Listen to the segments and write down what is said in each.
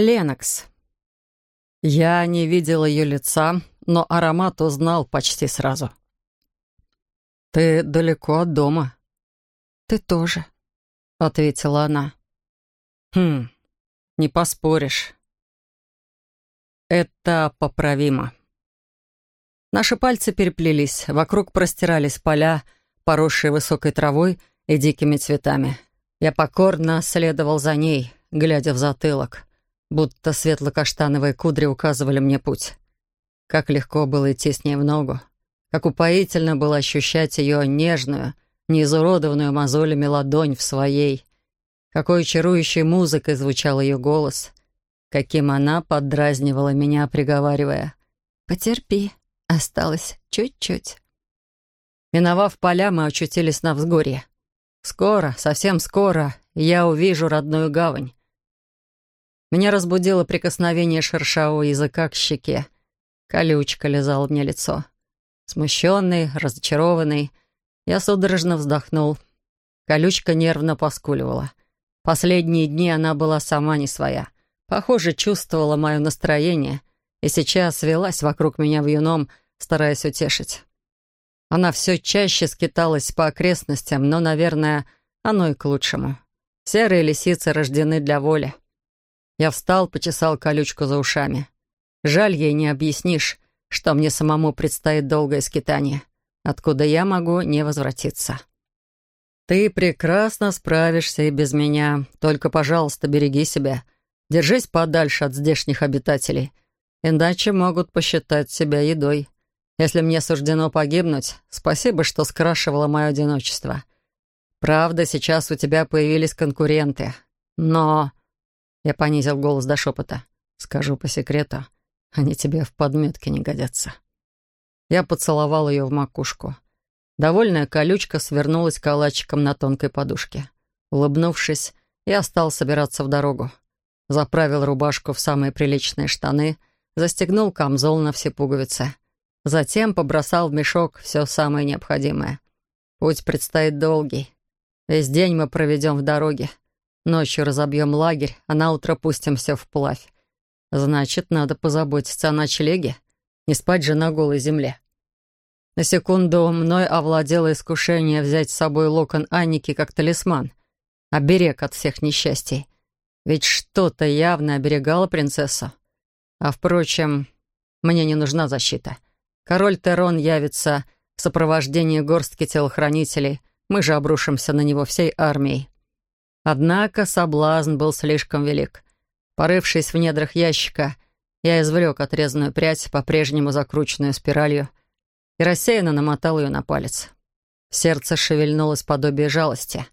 Ленокс. Я не видел ее лица, но аромат узнал почти сразу. «Ты далеко от дома». «Ты тоже», — ответила она. «Хм, не поспоришь. Это поправимо». Наши пальцы переплелись, вокруг простирались поля, поросшие высокой травой и дикими цветами. Я покорно следовал за ней, глядя в затылок, будто светло-каштановые кудри указывали мне путь. Как легко было идти с ней в ногу, как упоительно было ощущать ее нежную, неизуродованную мозолями ладонь в своей, какой чарующей музыкой звучал ее голос, каким она поддразнивала меня, приговаривая «Потерпи, осталось чуть-чуть». Миновав поля, мы очутились на взгорье. Скоро, совсем скоро, я увижу родную гавань. Меня разбудило прикосновение шершавого языка к щеке. Колючка лизала мне лицо. Смущенный, разочарованный, я судорожно вздохнул. Колючка нервно поскуливала. Последние дни она была сама не своя. Похоже, чувствовала мое настроение и сейчас велась вокруг меня в юном, стараясь утешить. Она все чаще скиталась по окрестностям, но, наверное, оно и к лучшему. Серые лисицы рождены для воли. Я встал, почесал колючку за ушами. Жаль ей не объяснишь, что мне самому предстоит долгое скитание, откуда я могу не возвратиться. Ты прекрасно справишься и без меня. Только, пожалуйста, береги себя. Держись подальше от здешних обитателей, иначе могут посчитать себя едой. Если мне суждено погибнуть, спасибо, что скрашивало мое одиночество. Правда, сейчас у тебя появились конкуренты. Но...» Я понизил голос до шепота. «Скажу по секрету, они тебе в подметке не годятся». Я поцеловал ее в макушку. Довольная колючка свернулась калачиком на тонкой подушке. Улыбнувшись, я стал собираться в дорогу. Заправил рубашку в самые приличные штаны, застегнул камзол на все пуговицы. Затем побросал в мешок все самое необходимое. Путь предстоит долгий. Весь день мы проведем в дороге. Ночью разобьем лагерь, а на утро пустимся вплавь. Значит, надо позаботиться о ночлеге. Не спать же на голой земле. На секунду мной овладело искушение взять с собой локон Анники как талисман. Оберег от всех несчастий. Ведь что-то явно оберегало принцессу. А впрочем, мне не нужна защита. Король Терон явится в сопровождении горстки телохранителей. Мы же обрушимся на него всей армией. Однако соблазн был слишком велик. Порывшись в недрах ящика, я извлек отрезанную прядь, по-прежнему закрученную спиралью, и рассеянно намотал ее на палец. Сердце шевельнулось подобие жалости.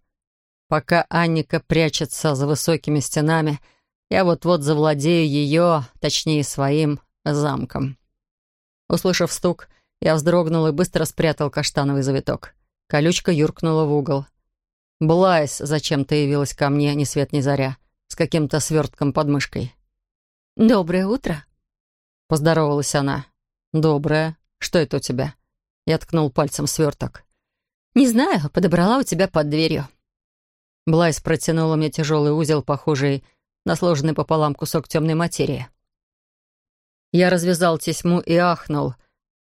Пока Анника прячется за высокими стенами, я вот-вот завладею ее, точнее, своим замком. Услышав стук, я вздрогнул и быстро спрятал каштановый завиток. Колючка юркнула в угол. Блайс зачем-то явилась ко мне ни свет ни заря, с каким-то свертком под мышкой. «Доброе утро», — поздоровалась она. «Доброе. Что это у тебя?» Я ткнул пальцем в сверток. «Не знаю, подобрала у тебя под дверью». Блайс протянула мне тяжелый узел, похожий на сложенный пополам кусок темной материи. Я развязал тесьму и ахнул,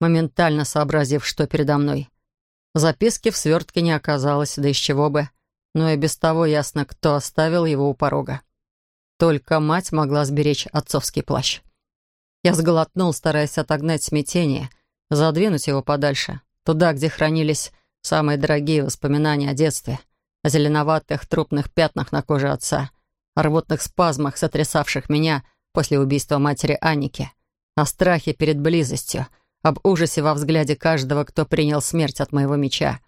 моментально сообразив, что передо мной. Записки в свертке не оказалось, да из чего бы. Но и без того ясно, кто оставил его у порога. Только мать могла сберечь отцовский плащ. Я сглотнул, стараясь отогнать смятение, задвинуть его подальше, туда, где хранились самые дорогие воспоминания о детстве, о зеленоватых трупных пятнах на коже отца, о рвотных спазмах, сотрясавших меня после убийства матери Анники — о страхе перед близостью, об ужасе во взгляде каждого, кто принял смерть от моего меча.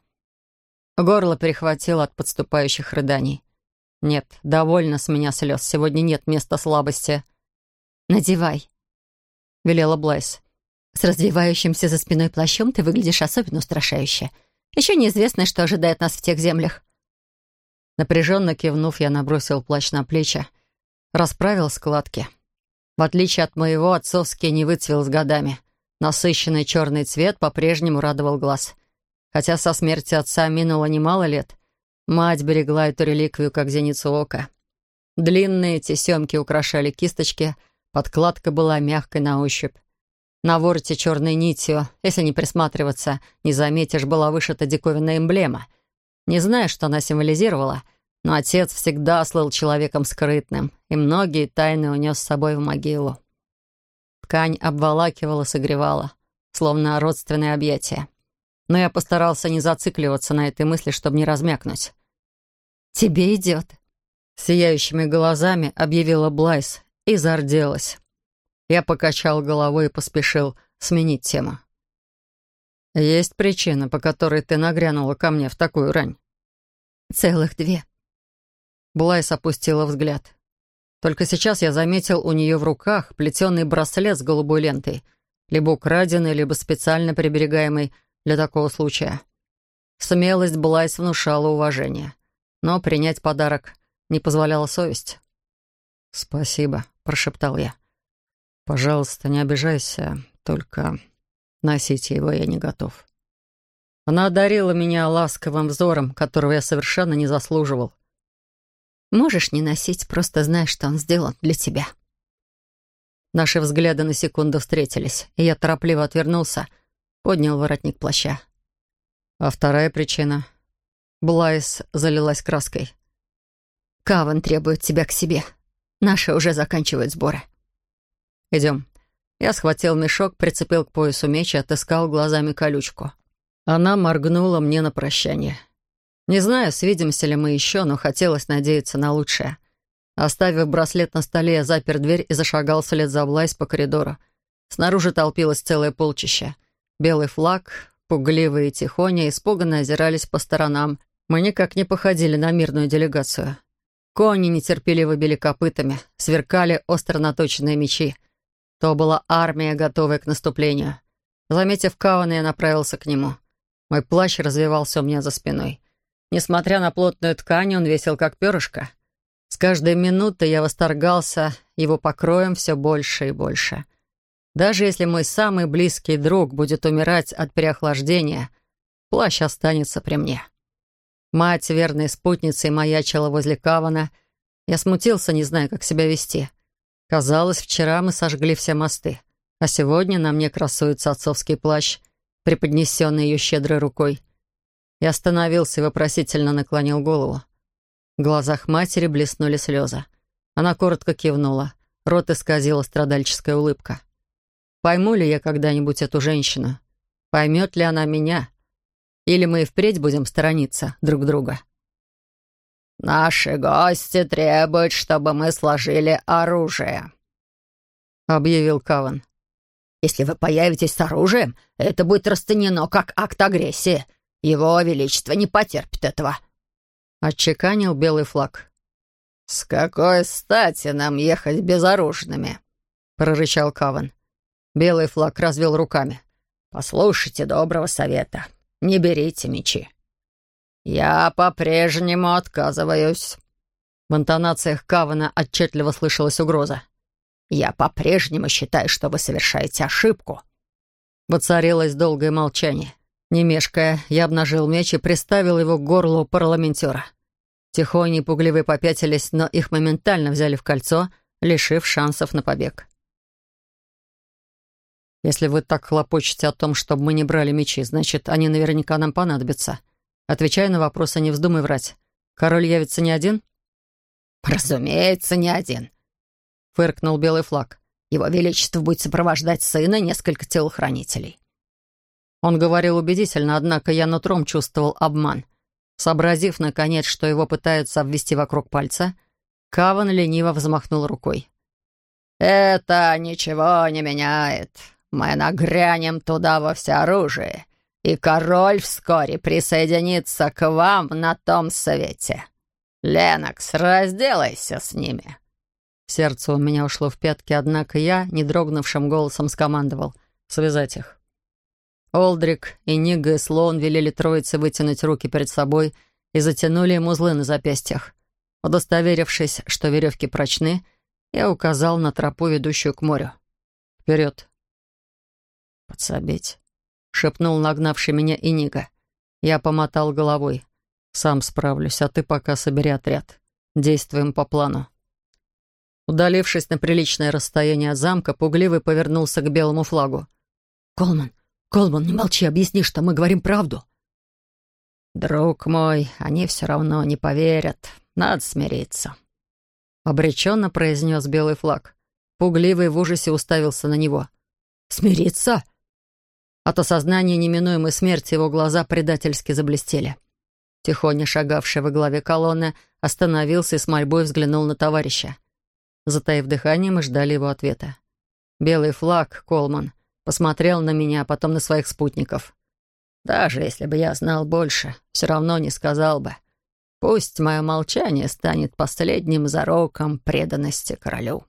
Горло перехватило от подступающих рыданий. Нет, довольно с меня слез. Сегодня нет места слабости. «Надевай», — велела Блайс. «С развивающимся за спиной плащом ты выглядишь особенно устрашающе. Еще неизвестно, что ожидает нас в тех землях». Напряженно кивнув, я набросил плащ на плечи, расправил складки. В отличие от моего, отцовский не выцвел с годами. Насыщенный черный цвет по-прежнему радовал глаз. Хотя со смерти отца минуло немало лет, мать берегла эту реликвию, как зеницу ока. Длинные тесемки украшали кисточки, подкладка была мягкой на ощупь. На вороте черной нитью, если не присматриваться, не заметишь, была вышита диковинная эмблема. Не знаю, что она символизировала, но отец всегда слыл человеком скрытным, и многие тайны унес с собой в могилу. Ткань обволакивала, согревала, словно родственное объятие. Но я постарался не зацикливаться на этой мысли, чтобы не размякнуть. «Тебе идет», — сияющими глазами объявила Блайс и зарделась. Я покачал головой и поспешил сменить тему. «Есть причина, по которой ты нагрянула ко мне в такую рань?» «Целых две». Блайс опустила взгляд. Только сейчас я заметил у нее в руках плетеный браслет с голубой лентой, либо украденный, либо специально приберегаемый для такого случая. Смелость Блайс внушала уважение, но принять подарок не позволяла совесть. «Спасибо», — прошептал я. «Пожалуйста, не обижайся, только носить его я не готов». Она одарила меня ласковым взором, которого я совершенно не заслуживал. «Можешь не носить, просто знай, что он сделан для тебя». Наши взгляды на секунду встретились, и я торопливо отвернулся, поднял воротник плаща. А вторая причина. Блайс залилась краской. «Каван требует тебя к себе. Наши уже заканчивают сборы». «Идем». Я схватил мешок, прицепил к поясу меч и отыскал глазами колючку. Она моргнула мне на прощание. Не знаю, свидимся ли мы еще, но хотелось надеяться на лучшее. Оставив браслет на столе, я запер дверь и зашагал вслед за Блайс по коридору. Снаружи толпилось целое полчище. Белый флаг, пугливые и тихоня, испуганно озирались по сторонам. Мы никак не походили на мирную делегацию. Кони нетерпеливо били копытами, сверкали остро наточенные мечи. То была армия, готовая к наступлению. Заметив Кавана, я направился к нему. Мой плащ развивался у меня за спиной. Несмотря на плотную ткань, он весил как перышко. С каждой минутой я восторгался его покроем все больше и больше. Даже если мой самый близкий друг будет умирать от переохлаждения, плащ останется при мне. Мать, верной спутницей, маячила возле Кавана. Я смутился, не зная, как себя вести. Казалось, вчера мы сожгли все мосты, а сегодня на мне красуется отцовский плащ, преподнесенный ее щедрой рукой. Я остановился и вопросительно наклонил голову. В глазах матери блеснули слезы. Она коротко кивнула. Рот исказила страдальческая улыбка. Пойму ли я когда-нибудь эту женщину? Поймет ли она меня? Или мы и впредь будем сторониться друг друга?» «Наши гости требуют, чтобы мы сложили оружие», — объявил Каван. «Если вы появитесь с оружием, это будет расценено как акт агрессии. Его Величество не потерпит этого», — отчеканил белый флаг. «С какой стати нам ехать безоружными?» — прорычал Каван. Белый флаг развел руками. «Послушайте доброго совета. Не берите мечи. «Я по-прежнему отказываюсь». В интонациях Кавана отчетливо слышалась угроза. «Я по-прежнему считаю, что вы совершаете ошибку». Воцарилось долгое молчание. Не мешкая, я обнажил меч и приставил его к горлу парламентера. Тихони и пугливые попятились, но их моментально взяли в кольцо, лишив шансов на побег. «Если вы так хлопочете о том, чтобы мы не брали мечи, значит, они наверняка нам понадобятся», Отвечая на вопросы, не вздумай врать. Король явится не один? «Разумеется, не один», — фыркнул белый флаг. «Его Величество будет сопровождать сына несколько телохранителей». Он говорил убедительно, однако я нутром чувствовал обман. Сообразив, наконец, что его пытаются обвести вокруг пальца, Каван лениво взмахнул рукой. «Это ничего не меняет. Мы нагрянем туда во всеоружие и король вскоре присоединится к вам на том совете. Ленокс, разделайся с ними». Сердце у меня ушло в пятки, однако я, не дрогнувшим голосом, скомандовал связать их. Олдрик и Нига и Слоун велели троице вытянуть руки перед собой и затянули им узлы на запястьях. Удостоверившись, что веревки прочны, я указал на тропу, ведущую к морю. «Вперед!» «Подсобить!» шепнул нагнавший меня Инига. Я помотал головой. «Сам справлюсь, а ты пока собери отряд. Действуем по плану». Удалившись на приличное расстояние от замка, Пугливый повернулся к белому флагу. «Колман, Колман, не молчи, объясни, что мы говорим правду». «Друг мой, они все равно не поверят. Надо смириться», — обреченно произнес белый флаг. Пугливый в ужасе уставился на него. «Смириться?» От осознания неминуемой смерти его глаза предательски заблестели. Тихоня, шагавший во главе колонны, остановился и с мольбой взглянул на товарища. Затаив дыхание, мы ждали его ответа. Белый флаг, Колман, посмотрел на меня, а потом на своих спутников. Даже если бы я знал больше, все равно не сказал бы. Пусть мое молчание станет последним зароком преданности королю.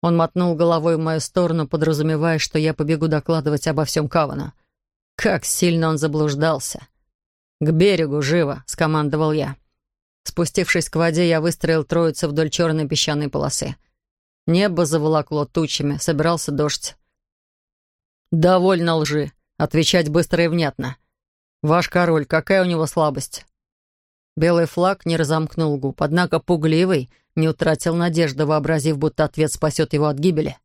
Он мотнул головой в мою сторону, подразумевая, что я побегу докладывать обо всем Кавану. Как сильно он заблуждался. «К берегу, живо!» — скомандовал я. Спустившись к воде, я выстроил троицу вдоль черной песчаной полосы. Небо заволокло тучами, собирался дождь. «Довольно лжи. Отвечать быстро и внятно. Ваш король, какая у него слабость?» Белый флаг не разомкнул губ, однако пугливый не утратил надежды, вообразив, будто ответ спасет его от гибели.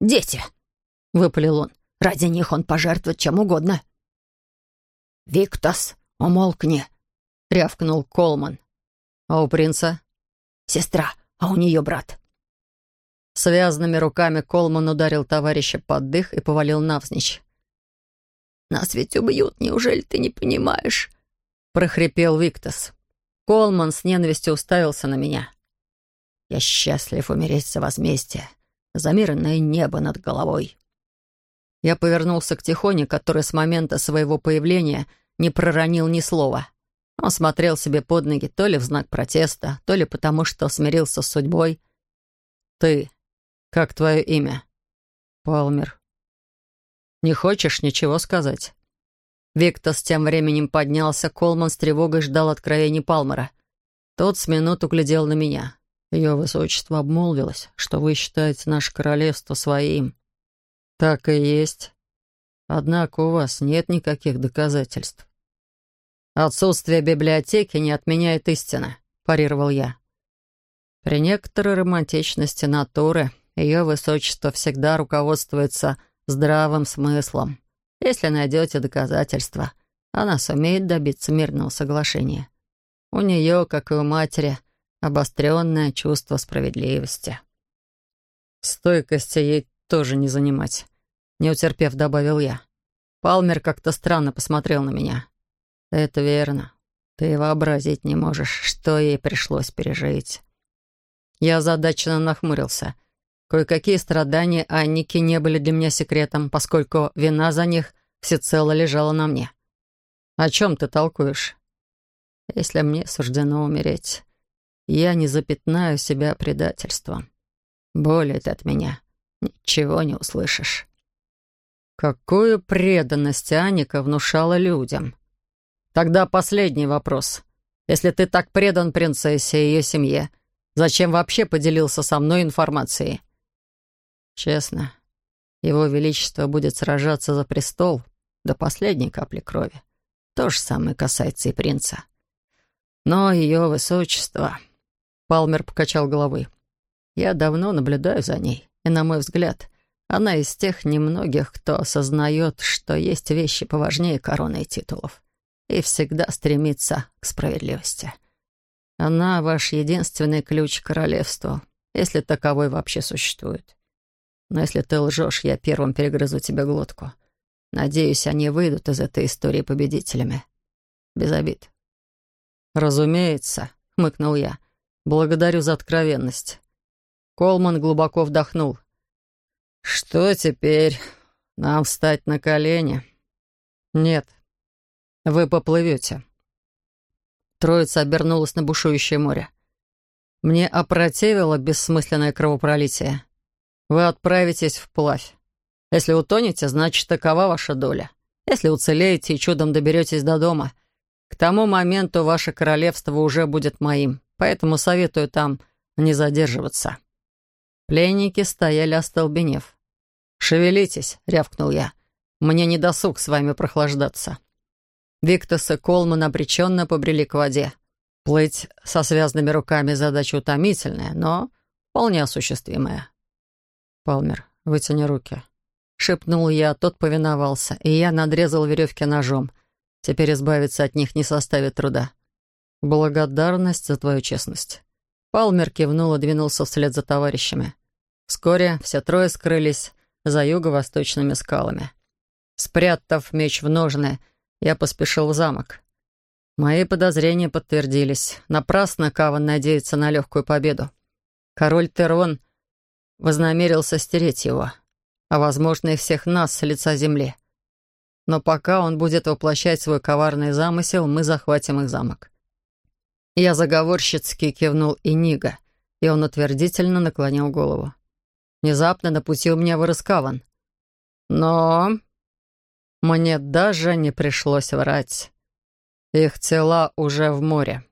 «Дети!» — выпалил он. «Ради них он пожертвует чем угодно». «Виктос, умолкни!» — рявкнул Колман. А у принца? Сестра, а у нее брат. Связанными руками Колман ударил товарища под дых и повалил навзничь. «Нас ведь убьют, неужели ты не понимаешь?» — прохрипел Виктос. Колман с ненавистью уставился на меня. «Я счастлив умереть за возмездие, за мирное небо над головой». Я повернулся к Тихоне, который с момента своего появления не проронил ни слова. Он смотрел себе под ноги то ли в знак протеста, то ли потому, что смирился с судьбой. «Ты. Как твое имя?» «Палмер». «Не хочешь ничего сказать?» Виктос тем временем поднялся, Колман с тревогой ждал откровений Палмера. Тот с минуту глядел на меня. Ее высочество обмолвилось, что вы считаете наше королевство своим. Так и есть. Однако у вас нет никаких доказательств. «Отсутствие библиотеки не отменяет истины», — парировал я. При некоторой романтичности натуры ее высочество всегда руководствуется здравым смыслом. Если найдете доказательства, она сумеет добиться мирного соглашения. У нее, как и у матери, обостренное чувство справедливости. Стойкости ей тоже не занимать. Не утерпев, добавил я. Палмер как-то странно посмотрел на меня. «Это верно. Ты вообразить не можешь, что ей пришлось пережить». Я озадаченно нахмурился. Кое-какие страдания Анники не были для меня секретом, поскольку вина за них всецело лежала на мне. «О чем ты толкуешь?» «Если мне суждено умереть, я не запятнаю себя предательством. Более ты от меня ничего не услышишь». Какую преданность Аника внушала людям. Тогда последний вопрос. Если ты так предан принцессе и ее семье, зачем вообще поделился со мной информацией? Честно, его Величество будет сражаться за престол до последней капли крови. То же самое касается и принца. Но ее Высочество... Палмер покачал головой. Я давно наблюдаю за ней, и, на мой взгляд, она из тех немногих, кто осознает, что есть вещи поважнее короны и титулов и всегда стремится к справедливости. Она — ваш единственный ключ к королевству, если таковой вообще существует. Но если ты лжешь, я первым перегрызу тебе глотку. Надеюсь, они выйдут из этой истории победителями. Без обид. «Разумеется», — хмыкнул я. «Благодарю за откровенность». Колман глубоко вдохнул. «Что теперь? Нам встать на колени?» «Нет, вы поплывете». Троица обернулась на бушующее море. «Мне опротивило бессмысленное кровопролитие. Вы отправитесь вплавь. Если утонете, значит, такова ваша доля. Если уцелеете и чудом доберетесь до дома, к тому моменту ваше королевство уже будет моим, поэтому советую там не задерживаться». Пленники стояли остолбенев. «Шевелитесь», — рявкнул я. «Мне не досуг с вами прохлаждаться». Виктос и Колман обреченно побрели к воде. Плыть со связанными руками задача утомительная, но вполне осуществимое. Палмер, вытяни руки. Шепнул я, тот повиновался, и я надрезал веревки ножом. Теперь избавиться от них не составит труда. Благодарность за твою честность. Палмер кивнул и двинулся вслед за товарищами. Вскоре все трое скрылись за юго-восточными скалами. Спрятав меч в ножны, я поспешил в замок. Мои подозрения подтвердились. Напрасно Каван надеется на легкую победу. Король Терон вознамерился стереть его, а, возможно, и всех нас с лица земли. Но пока он будет воплощать свой коварный замысел, мы захватим их замок. Я заговорщицки кивнул и Нига, и он утвердительно наклонил голову. Внезапно на пути у меня вырос Каван. Но мне даже не пришлось врать. Их тела уже в море.